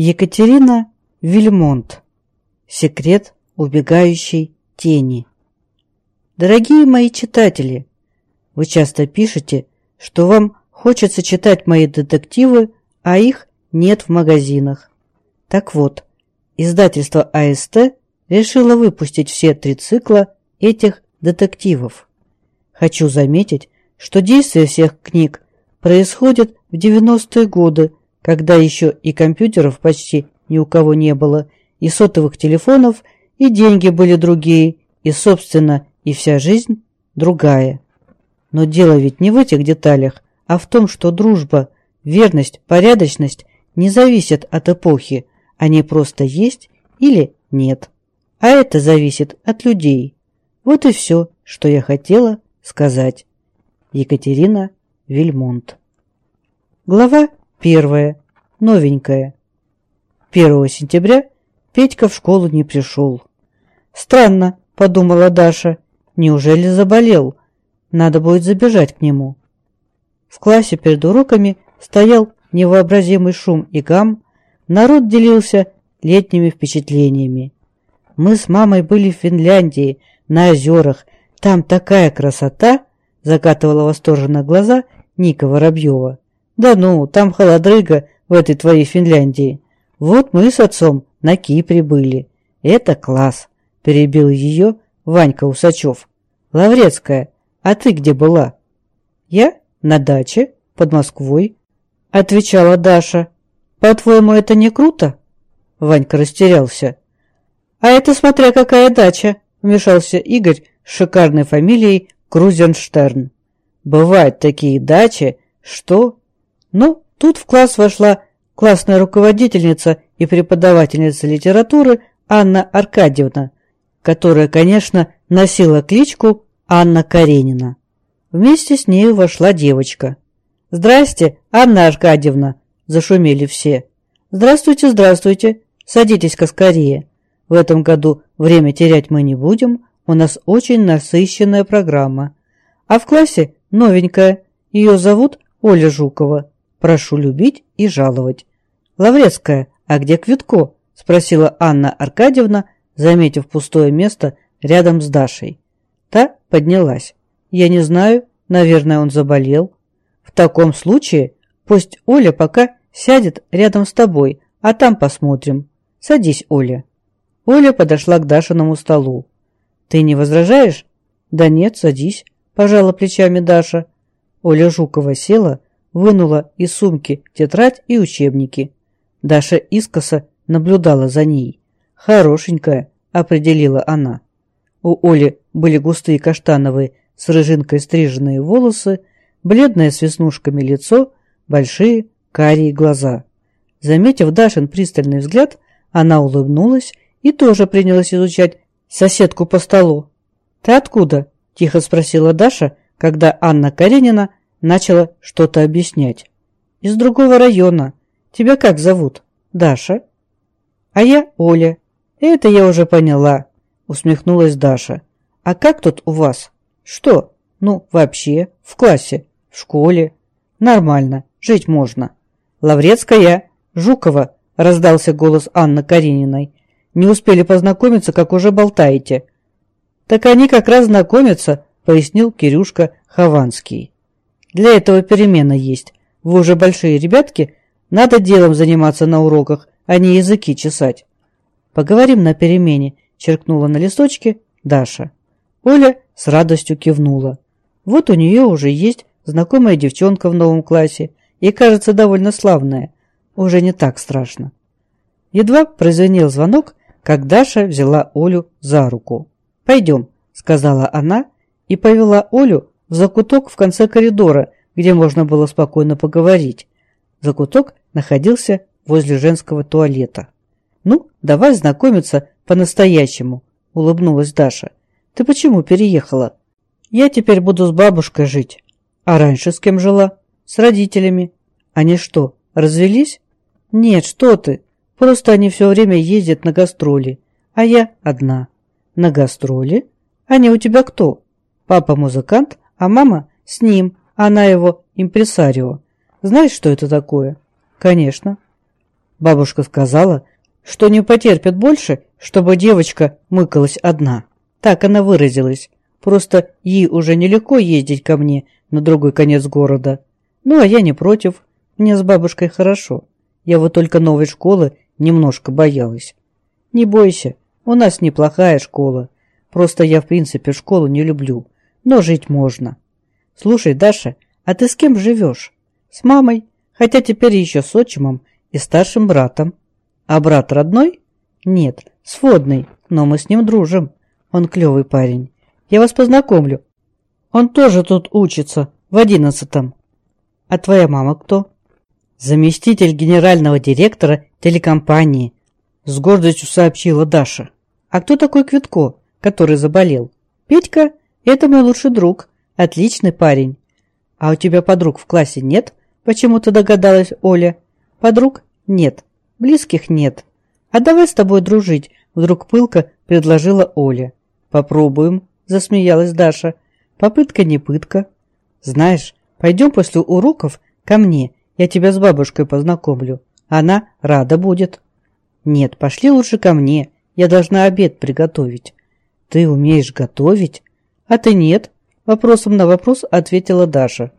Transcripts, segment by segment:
Екатерина Вильмонт. Секрет убегающей тени. Дорогие мои читатели, вы часто пишете, что вам хочется читать мои детективы, а их нет в магазинах. Так вот, издательство АСТ решило выпустить все три цикла этих детективов. Хочу заметить, что действие всех книг происходит в 90-е годы когда еще и компьютеров почти ни у кого не было, и сотовых телефонов, и деньги были другие, и, собственно, и вся жизнь другая. Но дело ведь не в этих деталях, а в том, что дружба, верность, порядочность не зависят от эпохи, они просто есть или нет. А это зависит от людей. Вот и все, что я хотела сказать. Екатерина Вильмонт Глава Первое. Новенькое. 1 сентября Петька в школу не пришел. «Странно», — подумала Даша. «Неужели заболел? Надо будет забежать к нему». В классе перед уроками стоял невообразимый шум и гам. Народ делился летними впечатлениями. «Мы с мамой были в Финляндии, на озерах. Там такая красота!» — закатывала восторженно глаза Ника Воробьева. Да ну, там холодрыга в этой твоей Финляндии. Вот мы с отцом на Кипре были. Это класс, перебил ее Ванька Усачев. Лаврецкая, а ты где была? Я на даче под Москвой, отвечала Даша. По-твоему, это не круто? Ванька растерялся. А это смотря какая дача, вмешался Игорь с шикарной фамилией Крузенштерн. Бывают такие дачи, что но тут в класс вошла классная руководительница и преподавательница литературы Анна Аркадьевна, которая, конечно, носила кличку Анна Каренина. Вместе с нею вошла девочка. «Здрасте, Анна Аркадьевна!» – зашумели все. «Здравствуйте, здравствуйте! Садитесь-ка скорее. В этом году время терять мы не будем, у нас очень насыщенная программа. А в классе новенькая, ее зовут Оля Жукова. Прошу любить и жаловать. Лаврецкая, а где Квитко? Спросила Анна Аркадьевна, заметив пустое место рядом с Дашей. Та поднялась. Я не знаю, наверное, он заболел. В таком случае пусть Оля пока сядет рядом с тобой, а там посмотрим. Садись, Оля. Оля подошла к Дашиному столу. Ты не возражаешь? Да нет, садись, пожала плечами Даша. Оля Жукова села, вынула из сумки тетрадь и учебники. Даша искоса наблюдала за ней. «Хорошенькая», — определила она. У Оли были густые каштановые с рыжинкой стриженные волосы, бледное с веснушками лицо, большие карие глаза. Заметив Дашин пристальный взгляд, она улыбнулась и тоже принялась изучать соседку по столу. «Ты откуда?» – тихо спросила Даша, когда Анна Каренина начала что-то объяснять. «Из другого района. Тебя как зовут? Даша?» «А я Оля. Это я уже поняла», — усмехнулась Даша. «А как тут у вас? Что? Ну, вообще, в классе, в школе. Нормально, жить можно». «Лаврецкая, Жукова», — раздался голос Анны Карениной. «Не успели познакомиться, как уже болтаете». «Так они как раз знакомятся», — пояснил Кирюшка Хованский. Для этого перемена есть. Вы уже большие ребятки, надо делом заниматься на уроках, а не языки чесать. Поговорим на перемене, черкнула на листочке Даша. Оля с радостью кивнула. Вот у нее уже есть знакомая девчонка в новом классе и, кажется, довольно славная. Уже не так страшно. Едва прозвенел звонок, как Даша взяла Олю за руку. «Пойдем», — сказала она и повела Олю в закуток в конце коридора, где можно было спокойно поговорить. Закуток находился возле женского туалета. «Ну, давай знакомиться по-настоящему», — улыбнулась Даша. «Ты почему переехала?» «Я теперь буду с бабушкой жить». «А раньше с кем жила?» «С родителями». «Они что, развелись?» «Нет, что ты. Просто они все время ездят на гастроли, а я одна». «На гастроли? Они у тебя кто?» «Папа музыкант, а мама с ним, она его импресарио. Знаешь, что это такое? Конечно. Бабушка сказала, что не потерпит больше, чтобы девочка мыкалась одна. Так она выразилась. Просто ей уже нелегко ездить ко мне на другой конец города. Ну, а я не против. Мне с бабушкой хорошо. Я вот только новой школы немножко боялась. Не бойся, у нас неплохая школа. Просто я, в принципе, школу не люблю. Но жить можно. Слушай, Даша, а ты с кем живешь? С мамой, хотя теперь еще с отчимом и старшим братом. А брат родной? Нет, сводный, но мы с ним дружим. Он клевый парень. Я вас познакомлю. Он тоже тут учится, в одиннадцатом. А твоя мама кто? Заместитель генерального директора телекомпании. С гордостью сообщила Даша. А кто такой Квитко, который заболел? Петька? Это мой лучший друг. Отличный парень. А у тебя подруг в классе нет? Почему-то догадалась Оля. Подруг? Нет. Близких нет. А давай с тобой дружить, вдруг пылко предложила Оля. Попробуем, засмеялась Даша. Попытка не пытка. Знаешь, пойдем после уроков ко мне, я тебя с бабушкой познакомлю. Она рада будет. Нет, пошли лучше ко мне, я должна обед приготовить. Ты умеешь готовить? А ты нет? Вопросом на вопрос ответила Даша.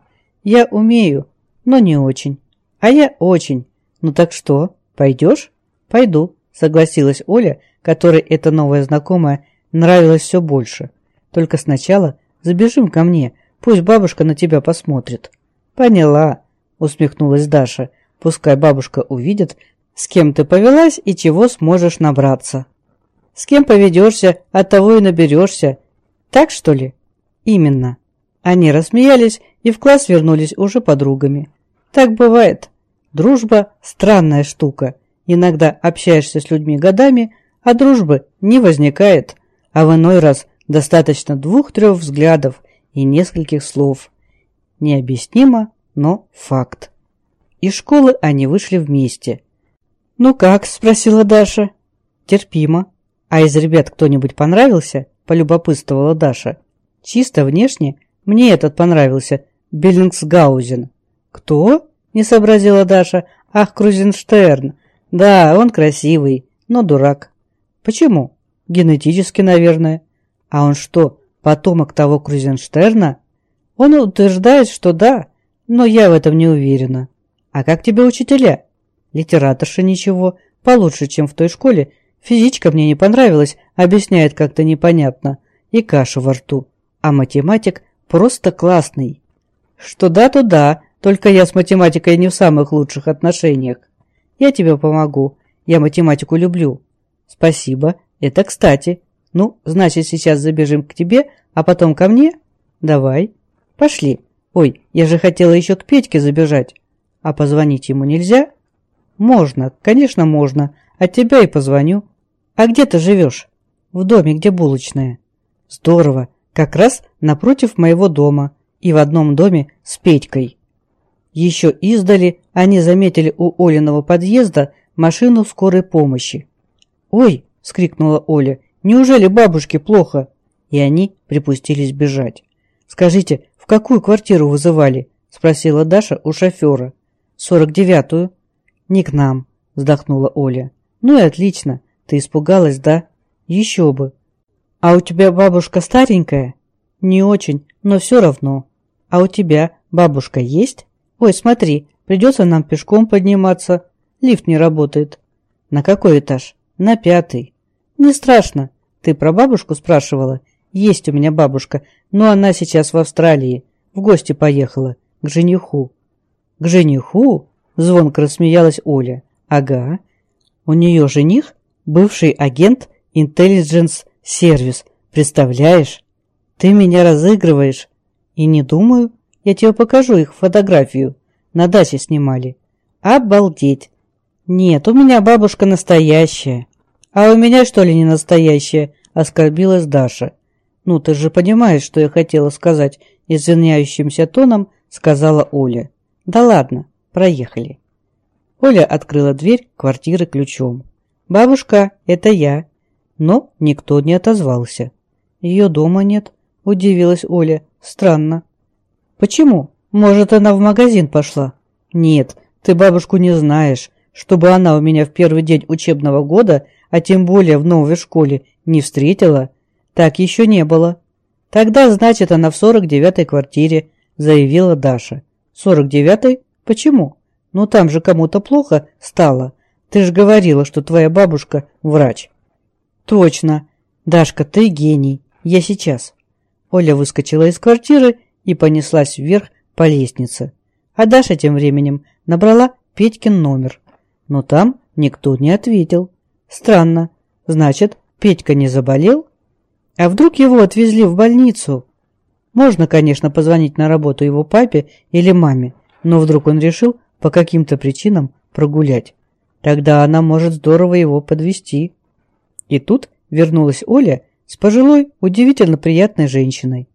Я умею, но не очень. А я очень. Ну так что, пойдешь? Пойду, согласилась Оля, которой эта новая знакомая нравилась все больше. Только сначала забежим ко мне, пусть бабушка на тебя посмотрит. Поняла, усмехнулась Даша. Пускай бабушка увидит, с кем ты повелась и чего сможешь набраться. С кем поведешься, от того и наберешься. Так что ли? Именно. Они рассмеялись и в класс вернулись уже подругами. Так бывает. Дружба – странная штука. Иногда общаешься с людьми годами, а дружбы не возникает, а в иной раз достаточно двух-трех взглядов и нескольких слов. Необъяснимо, но факт. Из школы они вышли вместе. «Ну как?» – спросила Даша. «Терпимо. А из ребят кто-нибудь понравился?» – полюбопытствовала Даша. «Чисто внешне мне этот понравился, Биллингсгаузен». «Кто?» – не сообразила Даша. «Ах, Крузенштерн. Да, он красивый, но дурак». «Почему?» «Генетически, наверное». «А он что, потомок того Крузенштерна?» «Он утверждает, что да, но я в этом не уверена». «А как тебе учителя?» «Литераторша ничего, получше, чем в той школе. Физичка мне не понравилась, объясняет как-то непонятно. И каша во рту. А математик просто классный». «Что да, то да, только я с математикой не в самых лучших отношениях. Я тебе помогу. Я математику люблю. Спасибо. Это кстати. Ну, значит, сейчас забежим к тебе, а потом ко мне? Давай. Пошли. Ой, я же хотела еще к Петьке забежать. А позвонить ему нельзя? Можно, конечно, можно. От тебя и позвоню. А где ты живешь? В доме, где булочная. Здорово. Как раз напротив моего дома. И в одном доме с Петькой. Еще издали они заметили у Олиного подъезда машину скорой помощи. «Ой!» – скрикнула Оля. «Неужели бабушке плохо?» И они припустились бежать. «Скажите, в какую квартиру вызывали?» – спросила Даша у шофера. «Сорок девятую». «Не к нам», – вздохнула Оля. «Ну и отлично. Ты испугалась, да?» «Еще бы». «А у тебя бабушка старенькая?» «Не очень, но все равно». «А у тебя бабушка есть?» «Ой, смотри, придется нам пешком подниматься. Лифт не работает». «На какой этаж?» «На пятый». «Не страшно. Ты про бабушку спрашивала?» «Есть у меня бабушка, но она сейчас в Австралии. В гости поехала. К жениху». «К жениху?» – звонко рассмеялась Оля. «Ага. У нее жених – бывший агент Intelligence Service. Представляешь? Ты меня разыгрываешь. И не думаю, я тебе покажу их фотографию. На даче снимали. Обалдеть. Нет, у меня бабушка настоящая. А у меня что ли не настоящая? Оскорбилась Даша. Ну, ты же понимаешь, что я хотела сказать. Извиняющимся тоном сказала Оля. Да ладно, проехали. Оля открыла дверь квартиры ключом. «Бабушка, это я». Но никто не отозвался. «Ее дома нет», – удивилась Оля. «Странно». «Почему? Может, она в магазин пошла?» «Нет, ты бабушку не знаешь. чтобы она у меня в первый день учебного года, а тем более в новой школе, не встретила, так еще не было. Тогда, значит, она в сорок девятой квартире, заявила Даша. Сорок девятой? Почему? Ну там же кому-то плохо стало. Ты же говорила, что твоя бабушка врач. Точно. Дашка, ты гений. Я сейчас. Оля выскочила из квартиры и понеслась вверх по лестнице. А Даша тем временем набрала Петькин номер. Но там никто не ответил. Странно. Значит, Петька не заболел? А вдруг его отвезли в больницу? Можно, конечно, позвонить на работу его папе или маме, но вдруг он решил по каким-то причинам прогулять. Тогда она может здорово его подвести. И тут вернулась Оля с пожилой, удивительно приятной женщиной.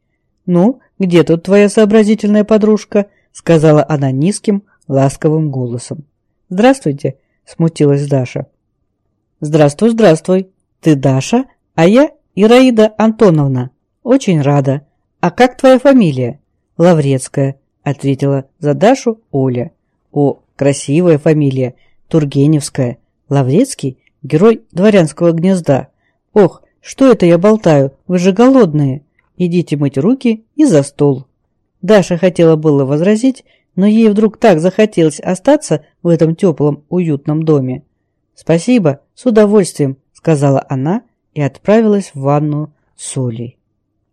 «Ну, где тут твоя сообразительная подружка?» — сказала она низким, ласковым голосом. «Здравствуйте», — смутилась Даша. «Здравствуй, здравствуй. Ты Даша, а я Ираида Антоновна. Очень рада. А как твоя фамилия?» «Лаврецкая», — ответила за Дашу Оля. «О, красивая фамилия. Тургеневская. Лаврецкий — герой дворянского гнезда. Ох, что это я болтаю? Вы же голодные. Идите мыть руки и за стол». Даша хотела было возразить, но ей вдруг так захотелось остаться в этом теплом, уютном доме. «Спасибо, с удовольствием», — сказала она и отправилась в ванну с Олей.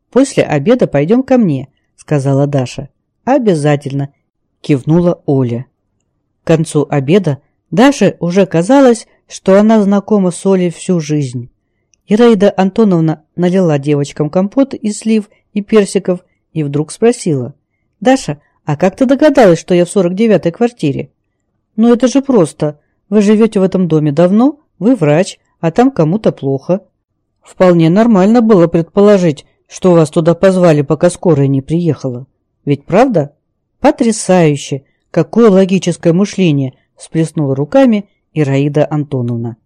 «После обеда пойдем ко мне», — сказала Даша. «Обязательно», — кивнула Оля. К концу обеда Даше уже казалось, что она знакома с Олей всю жизнь. Ираида Антоновна налила девочкам компот из слив и персиков и вдруг спросила. «Даша, а как ты догадалась, что я в 49-й квартире?» «Ну это же просто. Вы живете в этом доме давно, вы врач, а там кому-то плохо. Вполне нормально было предположить, что вас туда позвали, пока скорая не приехала. Ведь правда? Потрясающе! Какое логическое мышление! Сплеснула руками Ираида Антоновна.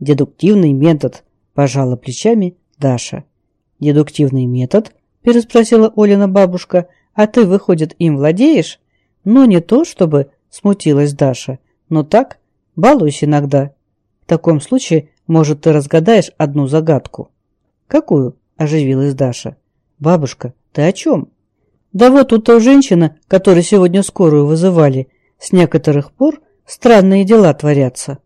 Дедуктивный метод, пожала плечами Даша. Дедуктивный метод? Переспросила Олина бабушка. А ты, выходит, им владеешь? Ну, не то чтобы, смутилась Даша, но так, балуюсь иногда. В таком случае, может, ты разгадаешь одну загадку. Какую? Оживилась Даша. Бабушка, ты о чем? Да вот тут то женщина, которую сегодня скорую вызывали, с некоторых пор странные дела творятся.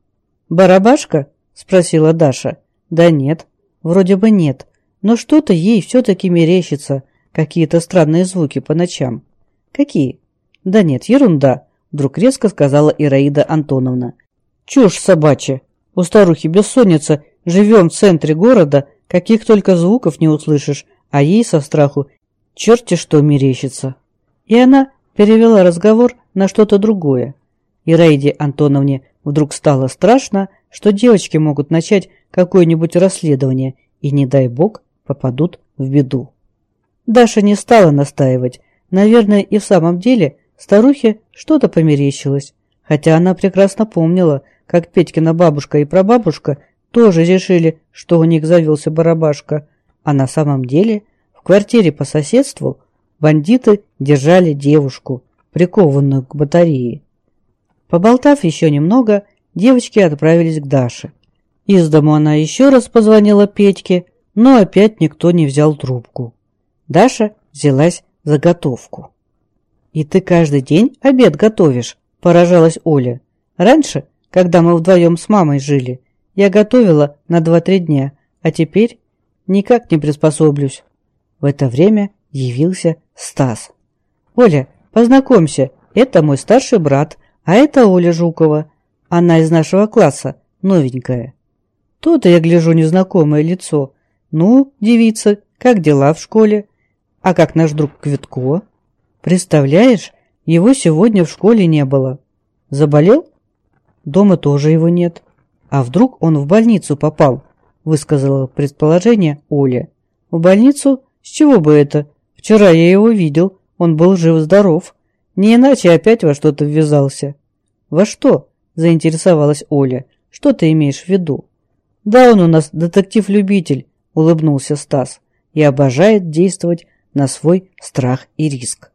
Барабашка? Спросила Даша. Да нет, вроде бы нет, но что-то ей все-таки мерещится, какие-то странные звуки по ночам. Какие? Да нет, ерунда, вдруг резко сказала Ираида Антоновна. Чушь собачья. У старухи бессонница, живем в центре города, каких только звуков не услышишь, а ей со страху черти что мерещится. И она перевела разговор на что-то другое. И Рейде Антоновне вдруг стало страшно, что девочки могут начать какое-нибудь расследование и, не дай бог, попадут в беду. Даша не стала настаивать. Наверное, и в самом деле старухе что-то померещилось, хотя она прекрасно помнила, как Петькина бабушка и прабабушка тоже решили, что у них завелся барабашка, а на самом деле – в квартире по соседству бандиты держали девушку, прикованную к батарее. Поболтав еще немного, девочки отправились к Даше. Из дому она еще раз позвонила Петьке, но опять никто не взял трубку. Даша взялась за готовку. «И ты каждый день обед готовишь?» – поражалась Оля. «Раньше, когда мы вдвоем с мамой жили, я готовила на два-три дня, а теперь никак не приспособлюсь. В это время явился Стас. «Оля, познакомься, это мой старший брат, а это Оля Жукова. Она из нашего класса, новенькая». То-то я гляжу незнакомое лицо. «Ну, девица, как дела в школе? А как наш друг Квитко? Представляешь, его сегодня в школе не было. Заболел? Дома тоже его нет. А вдруг он в больницу попал?» высказала предположение Оля. «В больницу с чего бы это? Вчера я его видел, он был жив-здоров. Не иначе опять во что-то ввязался. Во что? Заинтересовалась Оля. Что ты имеешь в виду? Да он у нас детектив-любитель, улыбнулся Стас, и обожает действовать на свой страх и риск.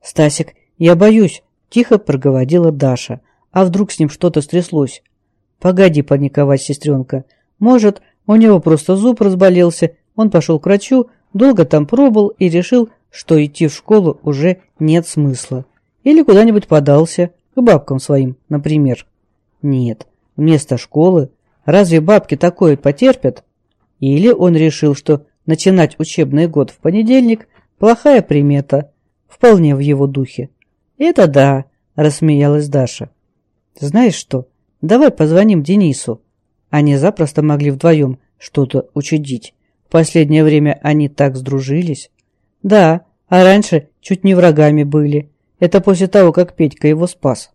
Стасик, я боюсь, тихо проговорила Даша. А вдруг с ним что-то стряслось? Погоди паниковать, сестренка. Может, у него просто зуб разболелся, он пошел к врачу, долго там пробыл и решил, что идти в школу уже нет смысла. Или куда-нибудь подался, к бабкам своим, например. Нет, вместо школы разве бабки такое потерпят? Или он решил, что начинать учебный год в понедельник – плохая примета, вполне в его духе. «Это да», – рассмеялась Даша. «Знаешь что, давай позвоним Денису». Они запросто могли вдвоем что-то учудить. В последнее время они так сдружились. Да, а раньше чуть не врагами были. Это после того, как Петька его спас.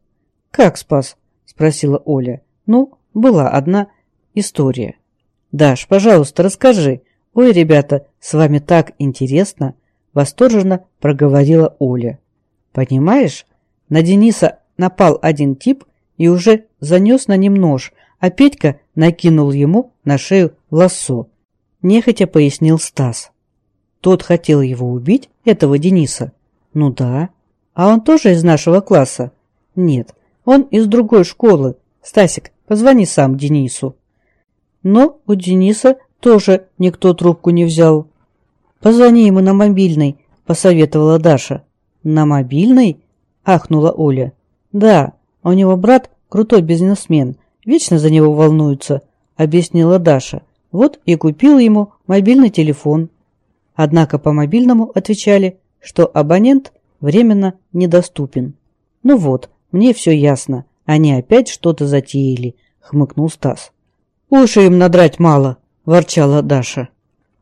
«Как спас?» – спросила Оля. «Ну, была одна история». «Даш, пожалуйста, расскажи». «Ой, ребята, с вами так интересно!» – восторженно проговорила Оля. «Понимаешь, на Дениса напал один тип и уже занес на ним нож, а Петька накинул ему на шею лассо. Нехотя пояснил Стас. Тот хотел его убить, этого Дениса? Ну да. А он тоже из нашего класса? Нет, он из другой школы. Стасик, позвони сам Денису. Но у Дениса тоже никто трубку не взял. Позвони ему на мобильный, посоветовала Даша. На мобильный? Ахнула Оля. Да, у него брат крутой бизнесмен, вечно за него волнуются, объяснила Даша. Вот и купил ему мобильный телефон. Однако по мобильному отвечали, что абонент временно недоступен. Ну вот, мне все ясно. Они опять что-то затеяли, хмыкнул Стас. Уши им надрать мало, ворчала Даша.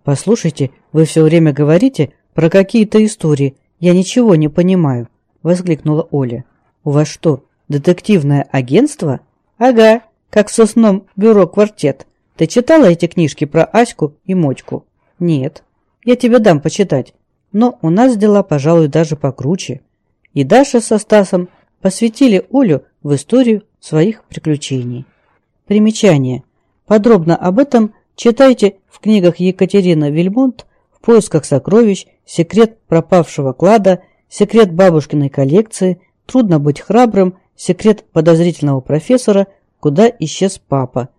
Послушайте, вы все время говорите про какие-то истории. Я ничего не понимаю, воскликнула Оля. У вас что, детективное агентство? Ага, как в сосном бюро «Квартет». Ты читала эти книжки про Аську и Мотьку? Нет. Я тебе дам почитать. Но у нас дела, пожалуй, даже покруче. И Даша со Стасом посвятили Олю в историю своих приключений. Примечание. Подробно об этом читайте в книгах Екатерина Вильмонт «В поисках сокровищ», «Секрет пропавшего клада», «Секрет бабушкиной коллекции», «Трудно быть храбрым», «Секрет подозрительного профессора», «Куда исчез папа»,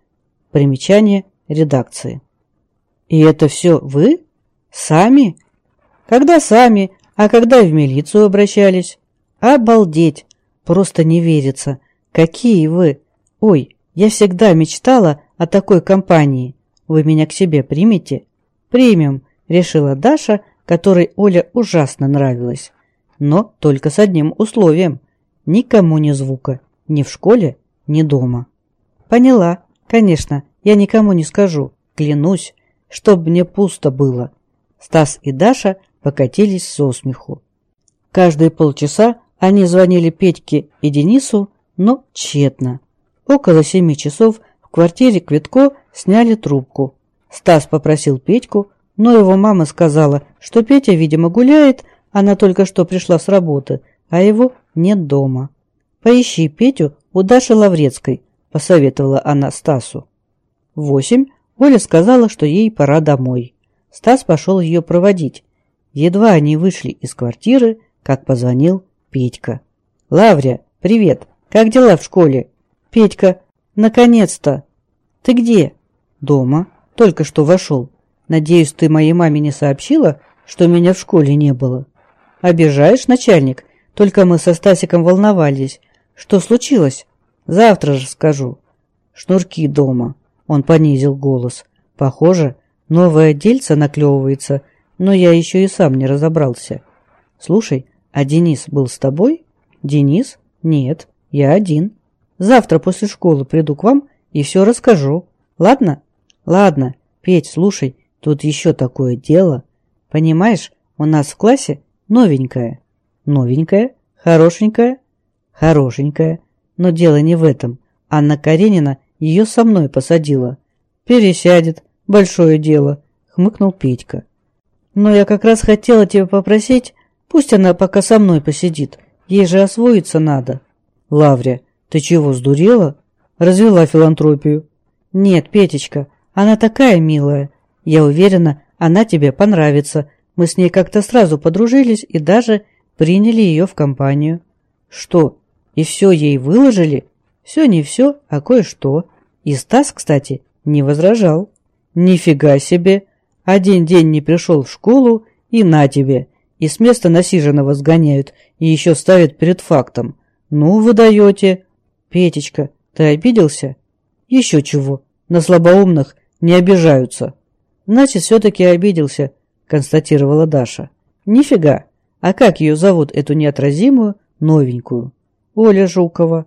Примечание редакции. И это все вы? Сами? Когда сами, а когда в милицию обращались? Обалдеть! Просто не верится. Какие вы? Ой, я всегда мечтала о такой компании. Вы меня к себе примете? Примем, решила Даша, которой Оля ужасно нравилась. Но только с одним условием. Никому ни звука, ни в школе, ни дома. Поняла, Конечно, я никому не скажу, клянусь, чтоб мне пусто было. Стас и Даша покатились со смеху. Каждые полчаса они звонили Петьке и Денису, но тщетно. Около семи часов в квартире Квитко сняли трубку. Стас попросил Петьку, но его мама сказала, что Петя, видимо, гуляет, она только что пришла с работы, а его нет дома. Поищи Петю у Даши Лаврецкой, посоветовала она Стасу. В восемь Оля сказала, что ей пора домой. Стас пошел ее проводить. Едва они вышли из квартиры, как позвонил Петька. «Лаврия, привет! Как дела в школе?» «Петька, наконец-то!» «Ты где?» «Дома. Только что вошел. Надеюсь, ты моей маме не сообщила, что меня в школе не было?» «Обижаешь, начальник? Только мы со Стасиком волновались. Что случилось?» Завтра же скажу. Шнурки дома. Он понизил голос. Похоже, новое дельце наклевывается, но я еще и сам не разобрался. Слушай, а Денис был с тобой? Денис? Нет, я один. Завтра после школы приду к вам и все расскажу. Ладно? Ладно. Петь, слушай, тут еще такое дело. Понимаешь, у нас в классе новенькая. Новенькая? Хорошенькая? Хорошенькая. Но дело не в этом. Анна Каренина ее со мной посадила. Пересядет. Большое дело, хмыкнул Петька. Но я как раз хотела тебя попросить, пусть она пока со мной посидит. Ей же освоиться надо. Лаврия, ты чего, сдурела? Развела филантропию. Нет, Петечка, она такая милая. Я уверена, она тебе понравится. Мы с ней как-то сразу подружились и даже приняли ее в компанию. Что, и все ей выложили? Все не все, а кое-что. И Стас, кстати, не возражал. Нифига себе! Один день не пришел в школу, и на тебе. И с места насиженного сгоняют, и еще ставят перед фактом. Ну, вы даете. Петечка, ты обиделся? Еще чего. На слабоумных не обижаются. Значит, все-таки обиделся, констатировала Даша. Нифига. А как ее зовут, эту неотразимую, новенькую? Оля Жукова.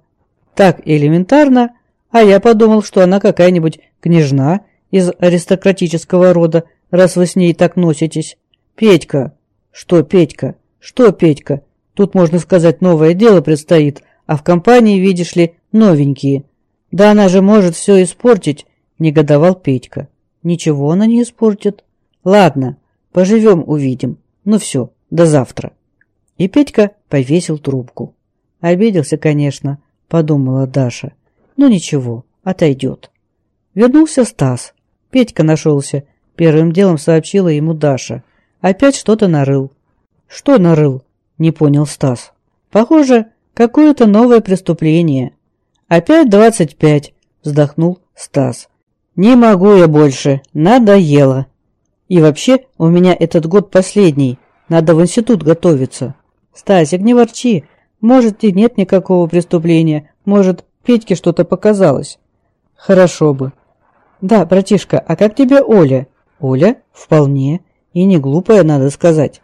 Так элементарно, а я подумал, что она какая-нибудь княжна из аристократического рода, раз вы с ней так носитесь. Петька. Что, Петька? Что, Петька? Тут, можно сказать, новое дело предстоит, а в компании, видишь ли, новенькие. Да она же может все испортить, негодовал Петька. Ничего она не испортит. Ладно, поживем, увидим. Ну все, до завтра. И Петька повесил трубку. Обиделся, конечно, подумала Даша. Ну ничего, отойдет. Вернулся Стас. Петька нашелся. Первым делом сообщила ему Даша. Опять что-то нарыл. Что нарыл? Не понял Стас. Похоже, какое-то новое преступление. Опять двадцать пять, вздохнул Стас. Не могу я больше, надоело. И вообще, у меня этот год последний, надо в институт готовиться. Стасик, не ворчи, может и нет никакого преступления, может Петьке что-то показалось. Хорошо бы. Да, братишка, а как тебе Оля? Оля? Вполне. И не глупая, надо сказать.